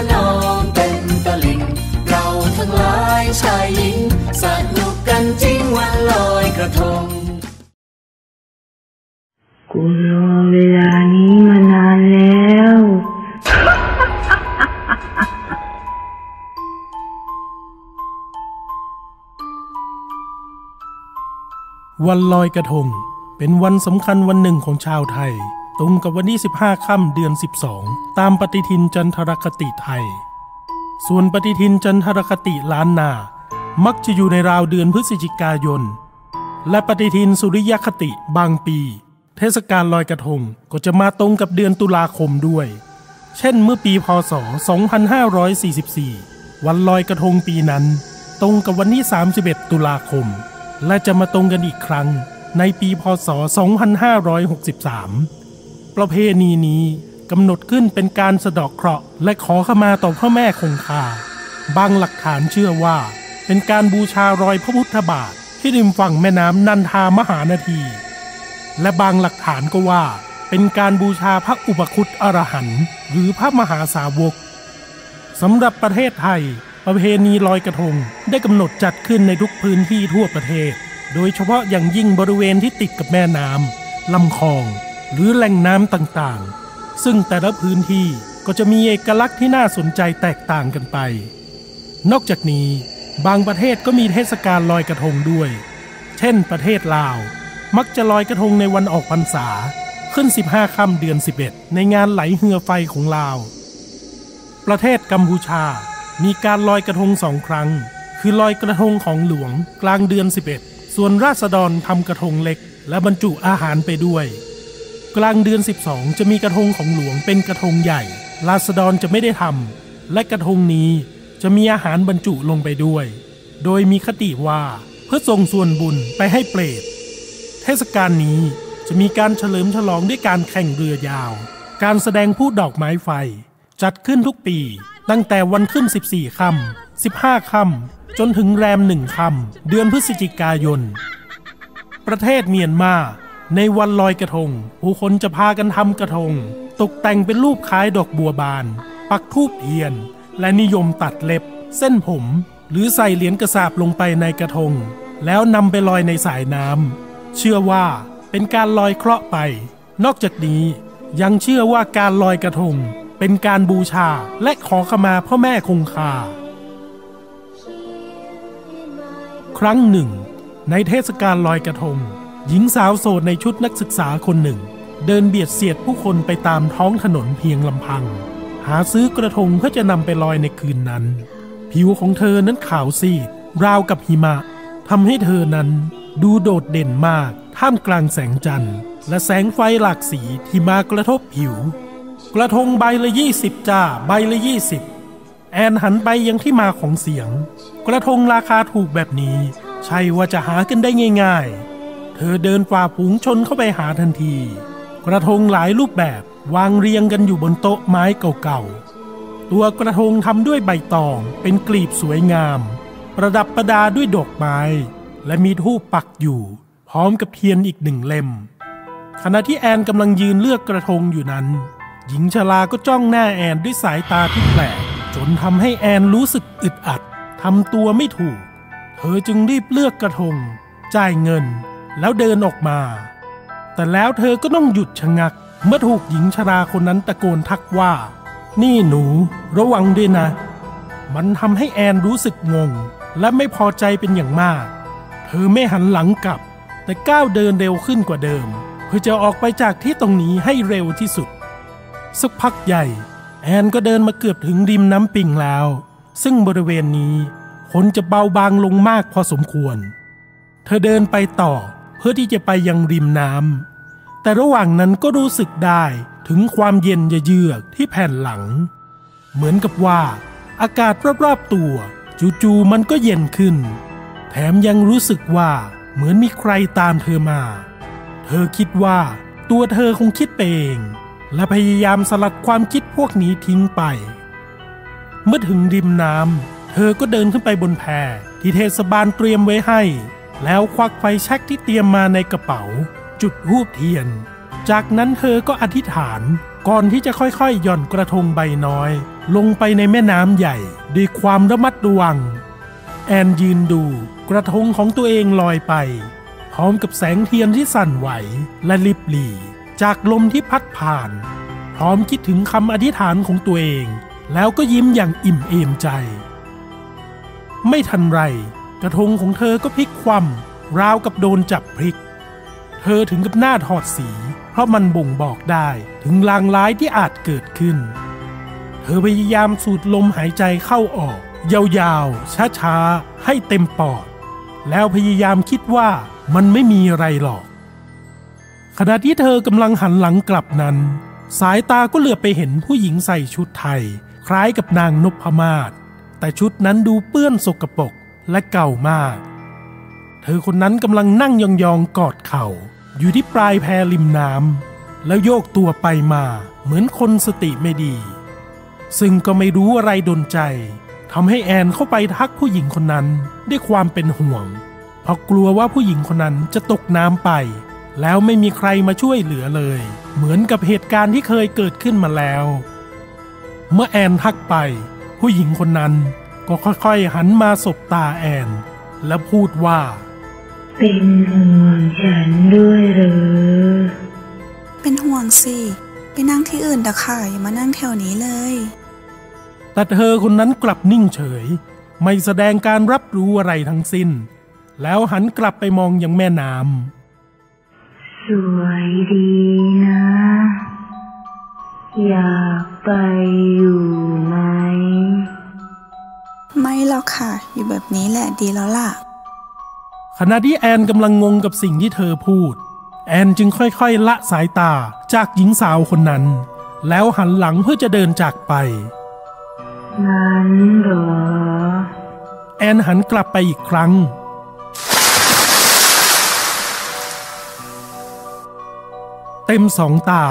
ละนองเต็มตลิ่ง เราทั้งหลายชายหญิง สนุกกันจริงวันลอยกระทงกูรอเวลานี้มานานแล้ว วันลอยกระทง เป็นวันสำคัญวันหนึ่งของชาวไทย ตรงกับวันที่ 15 ค่ำเดือน 12 ตามปฏิทินจันทรคติไทย ส่วนปฏิทินจันทรคติล้านนา มักจะอยู่ในราวเดือนพฤศจิกายน และปฏิทินสุริยคติบางปี เทศกาลลอยกระทงก็จะมาตรงกับเดือนตุลาคมด้วย เช่นเมื่อปีพศ 2544 วันลอยกระทงปีนั้น ตรงกับวันที่ 31 ตุลาคม และจะมาตรงกันอีกครั้งในปีพศ 2563 ประเพณีนี้กำหนดขึ้นเป็นการสะดอกเคราะห์และขอขมาต่อพ่อแม่คงคาบางหลักฐานเชื่อว่า เป็นการบูชารอยพระพุทธบาทที่ริมฝั่งแม่น้ำนันทามหานาที และบางหลักฐานก็ว่า เป็นการบูชาพระอุปคุตอรหันต์หรือพระมหาสาวกสำหรับประเทศไทย ประเพณีลอยกระทงได้กำหนดจัดขึ้นในทุกพื้นที่ทั่วประเทศ โดยเฉพาะอย่างยิ่งบริเวณที่ติดกับแม่น้ำลำคลอง หรือแหล่งน้ำต่างๆ ซึ่งแต่ละพื้นที่ก็จะมีเอกลักษณ์ที่น่าสนใจแตกต่างกันไป นอกจากนี้บางประเทศก็มีเทศกาลลอยกระทงด้วย เช่น ประเทศลาว มักจะลอยกระทงในวันออกพรรษา ขึ้น 15ค่ำเดือน 11 ในงานไหลเหือไฟของลาว ประเทศกัมพูชา มีการลอยกระทงสองครั้ง คือลอยกระทงของหลวงกลางเดือน 11 ส่วนราษฎรทำกระทงเล็ก และบรรจุอาหารไปด้วย กลางเดือน 12 จะมีกระทงของหลวงเป็นกระทงใหญ่ราษฎรจะไม่ได้ทำและกระทงนี้จะมีอาหารบรรจุลงไปด้วย โดยมีคติว่าเพื่อส่งส่วนบุญไปให้เปรต เทศกาลนี้จะมีการเฉลิมฉลองด้วยการแข่งเรือยาว การแสดงพูดดอกไม้ไฟ จัดขึ้นทุกปี ตั้งแต่วันขึ้น 14ค่ำ15ค่ำจนถึงแรมหนึ่งค่ำเดือนพฤศจิกายน ประเทศเมียนมา ในวันลอยกระทง ผู้คนจะพากันทำกระทง ตกแต่งเป็นรูปคล้ายดอกบัวบาน ปักทูบเทียน และนิยมตัดเล็บ เส้นผม หรือใส่เหรียญกระสาบลงไปในกระทง แล้วนำไปลอยในสายน้ำเชื่อว่าเป็นการลอยเคราะห์ไป นอกจากนี้ยังเชื่อว่าการลอยกระทง เป็นการบูชาและขอขมาพ่อแม่คงคา ครั้งหนึ่ง ในเทศกาลลอยกระทง หญิงสาวโสดในชุดนักศึกษาคนหนึ่ง เดินเบียดเสียดผู้คนไปตามท้องถนนเพียงลำพัง หาซื้อกระทงเพื่อจะนำไปลอยในคืนนั้น ผิวของเธอนั้นขาวซีดราวกับหิมะทำให้เธอนั้นดูโดดเด่นมาก ท่ามกลางแสงจันทร์ และแสงไฟหลากสีที่มากระทบผิว กระทงใบละยี่สิบจ้าใบละยี่สิบแอนหันไปยังที่มาของเสียง กระทงราคาถูกแบบนี้ ใช่ว่าจะหากันได้ง่ายๆ ธอเดินฝ่าฝูงชนเข้าไปหาทันที กระทงหลายรูปแบบวางเรียงกันอยู่บนโต๊ะไม้เก่าๆ ตัวกระทงทำด้วยใบตองเป็นกลีบสวยงาม ประดับประดาด้วยดอกไม้ และมีธูปปักอยู่ พร้อมกับเทียนอีกหนึ่งเล่ม ขณะที่แอนกำลังยืนเลือกกระทงอยู่นั้น หญิงชราก็จ้องหน้าแอนด้วยสายตาที่แปลก จนทำให้แอนรู้สึกอึดอัดทำตัวไม่ถูก เธอจึงรีบเลือกกระทง จ่ายเงิน แล้วเดินออกมา แต่แล้วเธอก็ต้องหยุดชะงัก เมื่อถูกหญิงชราคนนั้นตะโกนทักว่า นี่หนูระวังด้วยนะ มันทำให้แอนรู้สึกงง และไม่พอใจเป็นอย่างมาก เธอไม่หันหลังกลับ แต่ก้าวเดินเร็วขึ้นกว่าเดิม เพื่อจะออกไปจากที่ตรงนี้ให้เร็วที่สุด สักพักใหญ่ แอนก็เดินมาเกือบถึงริมน้ำปิงแล้ว ซึ่งบริเวณนี้คนจะเบาบางลงมากพอสมควร เธอเดินไปต่อ เพื่อที่จะไปยังริมน้ำแต่ระหว่างนั้นก็รู้สึกได้ถึงความเย็นเยือกที่แผ่นหลัง เหมือนกับว่า อากาศรอบๆตัวจู่ๆมันก็เย็นขึ้น แถมยังรู้สึกว่าเหมือนมีใครตามเธอมา เธอคิดว่าตัวเธอคงคิดไปเอง และพยายามสลัดความคิดพวกนี้ทิ้งไป เมื่อถึงริมน้ำเธอก็เดินขึ้นไปบนแพที่เทศบาลเตรียมไว้ให้ แล้วควักไฟแช็กที่เตรียมมาในกระเป๋า จุดหูบเทียน จากนั้นเธอก็อธิษฐานก่อนที่จะค่อยๆ หย่อนกระทงใบน้อย ลงไปในแม่น้ำใหญ่ ด้วยความระมัดระวัง แอนยืนดูกระทงของตัวเองลอยไป พร้อมกับแสงเทียนที่สั่นไหวและลิบหลี่จากลมที่พัดผ่าน พร้อมคิดถึงคำอธิษฐานของตัวเอง แล้วก็ยิ้มอย่างอิ่มเอมใจ ไม่ทันไร กระทงของเธอก็พลิกคว่ำราวกับโดนจับพลิก เธอถึงกับหน้าถอดสี เพราะมันบ่งบอกได้ถึงลางร้ายที่อาจเกิดขึ้น เธอพยายามสูดลมหายใจเข้าออก ยาวๆ ช้าๆ ให้เต็มปอด แล้วพยายามคิดว่ามันไม่มีอะไรหรอก ขณะที่เธอกำลังหันหลังกลับนั้น สายตาก็เหลือบไปเห็นผู้หญิงใส่ชุดไทย คล้ายกับนางนพมาศแต่ชุดนั้นดูเปื้อนสกปรก และเก่ามาก เธอคนนั้นกำลังนั่งยองๆกอดเข่า อยู่ที่ปลายแพริมน้ำแล้วโยกตัวไปมาเหมือนคนสติไม่ดี ซึ่งก็ไม่รู้อะไรดนใจทำให้แอนเข้าไปทักผู้หญิงคนนั้นด้วยความเป็นห่วง เพราะกลัวว่าผู้หญิงคนนั้นจะตกน้ำไป แล้วไม่มีใครมาช่วยเหลือเลย เหมือนกับเหตุการณ์ที่เคยเกิดขึ้นมาแล้ว เมื่อแอนทักไป ผู้หญิงคนนั้น ก็ค่อยๆหันมาสบตาแอน และพูดว่า เป็นห่วงฉันด้วยหรือเป็นห่วงสิ ไปนั่งที่อื่นเถอะค่ะอย่ามานั่งแถวนี้เลย แต่เธอคนนั้นกลับนิ่งเฉย ไม่แสดงการรับรู้อะไรทั้งสิ้น แล้วหันกลับไปมองยังแม่น้สวยดีนะ อยากไป ดีแล้วล่ะ ขณะที่แอนกำลังงงกับสิ่งที่เธอพูด แอนจึงค่อยๆ ละสายตาจากหญิงสาวคนนั้น แล้วหันหลังเพื่อจะเดินจากไปงั้นเหรอ แอนหันกลับไปอีกครั้ง เต็มสองตา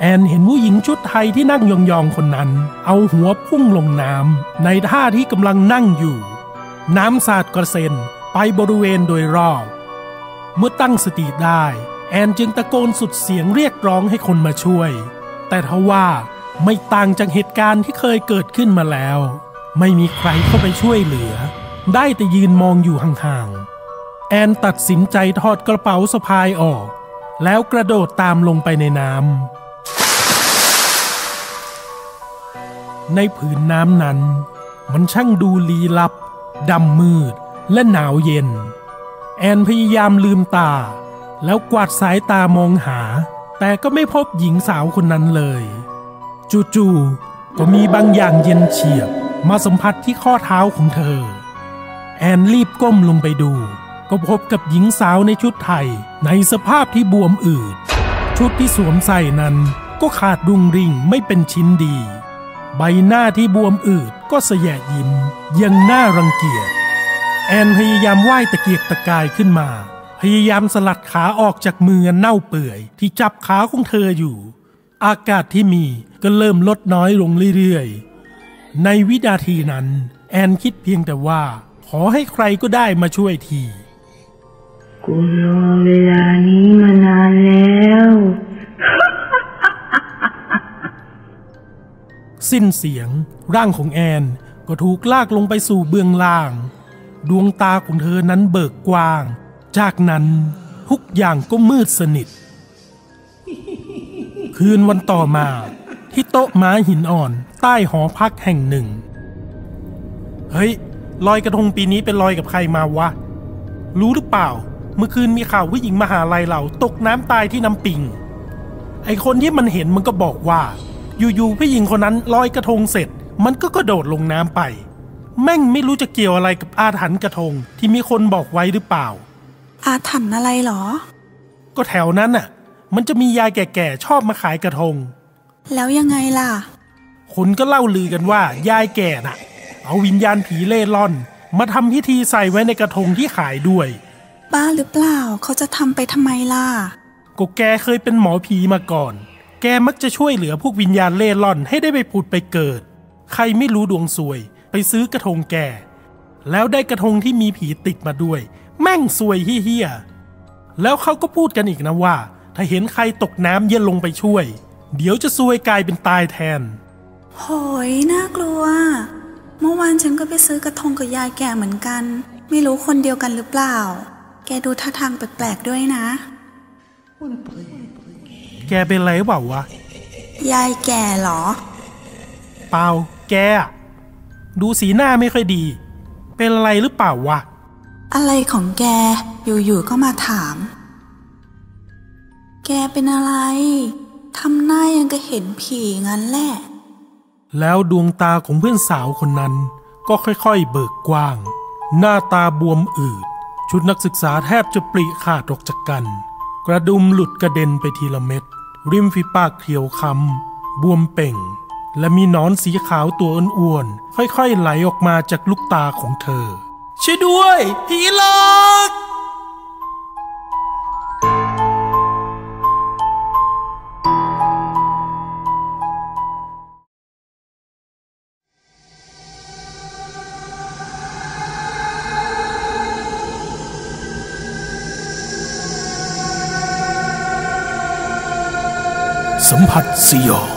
แอนเห็นผู้หญิงชุดไทยที่นั่งยองๆคนนั้น เอาหัวพุ่งลงน้ำในท่าที่กำลังนั่งอยู่ น้ำสาดกระเซ็นไปบริเวณโดยรอบ เมื่อตั้งสติได้ แอนจึงตะโกนสุดเสียงเรียกร้องให้คนมาช่วย แต่ทว่าไม่ต่างจากเหตุการณ์ที่เคยเกิดขึ้นมาแล้ว ไม่มีใครเข้าไปช่วยเหลือ ได้แต่ยืนมองอยู่ห่างๆ แอนตัดสินใจถอดกระเป๋าสะพายออก แล้วกระโดดตามลงไปในน้ำในผืนน้ำนั้น มันช่างดูลี้ลับ ดำมืดและหนาวเย็น แอนพยายามลืมตา แล้วกวาดสายตามองหา แต่ก็ไม่พบหญิงสาวคนนั้นเลย จู่ๆก็มีบางอย่างเย็นเฉียบมาสัมผัสที่ข้อเท้าของเธอ แอนรีบก้มลงไปดู ก็พบกับหญิงสาวในชุดไทยในสภาพที่บวมอืดชุดที่สวมใส่นั้นก็ขาดรุงริ่งไม่เป็นชิ้นดี ใบหน้าที่บวมอืดก็เสยะยิ้มยังน่ารังเกียจ แอนพยายามว่ายตะเกียกตะกายขึ้นมา พยายามสลัดขาออกจากมือเน่าเปื่อย ที่จับขาของเธออยู่ อากาศที่มีก็เริ่มลดน้อยลงเรื่อยๆ ในวินาทีนั้น แอนคิดเพียงแต่ว่า ขอให้ใครก็ได้มาช่วยทีกูรอเวลานี้มานานแล้ว สิ้นเสียง ร่างของแอนก็ถูกลากลงไปสู่เบื้องล่าง ดวงตาของเธอนั้นเบิกกว้าง จากนั้นทุกอย่างก็มืดสนิท คืนวันต่อมาที่โต๊ะม้าหินอ่อนใต้หอพักแห่งหนึ่ง เฮ้ยลอยกระทงปีนี้เป็นลอยกับใครมาวะ รู้หรือเปล่า เมื่อคืนมีข่าวผู้หญิงมหาลัยเราตกน้ำตายที่น้ำปิง ไอคนที่มันเห็นมันก็บอกว่า อยู่ๆผู้หญิงคนนั้นลอยกระทงเสร็จ มันก็กระโดดลงน้ำไป แม่งไม่รู้จะเกี่ยวอะไรกับอาถรรพ์กระทงที่มีคนบอกไว้หรือเปล่า อาถรรพ์อะไรหรอ ก็แถวนั้นน่ะ มันจะมียายแก่ๆชอบมาขายกระทง แล้วยังไงล่ะ คนก็เล่าลือกันว่ายายแก่น่ะ เอาวิญญาณผีเล่ร่อน มาทำพิธีใส่ไว้ในกระทงที่ขายด้วย บ้าหรือเปล่าเขาจะทำไปทำไมล่ะก็แกเคยเป็นหมอผีมาก่อน แกมักจะช่วยเหลือพวกวิญญาณเล่ร่อนให้ได้ไปผุดไปเกิด ใครไม่รู้ดวงซวย ไปซื้อกระทงแก แล้วได้กระทงที่มีผีติดมาด้วย แม่งซวยเฮี้ยๆแล้วเขาก็พูดกันอีกนะว่า ถ้าเห็นใครตกน้ำอย่าลงไปช่วย เดี๋ยวจะซวยกลายเป็นตายแทน โหยน่ากลัว เมื่อวานฉันก็ไปซื้อกระทงกับยายแก่เหมือนกัน ไม่รู้คนเดียวกันหรือเปล่า แกดูท่าทางแปลกๆด้วยนะ แกเป็นไรหรือเปล่าวะ ยายแก่เหรอ เปล่า แกอะดูสีหน้าไม่ค่อยดี เป็นอะไรหรือเปล่าวะ อะไรของแก อยู่ๆก็มาถาม แกเป็นอะไร ทำหน้ายังก็เห็นผีงั้นแหละ แล้วดวงตาของเพื่อนสาวคนนั้น ก็ค่อยๆเบิกกว้าง หน้าตาบวมอืด ชุดนักศึกษาแทบจะปริขาดออกจากกัน กระดุมหลุดกระเด็นไปทีละเม็ด ริมฝีปากเขียวค้ำบวมเป่ง และมีนอนสีขาวตัวอ้วนๆค่อยๆไหลออกมาจากลูกตาของเธอช่วยด้วย ผีหลอก สัมผัสสยอง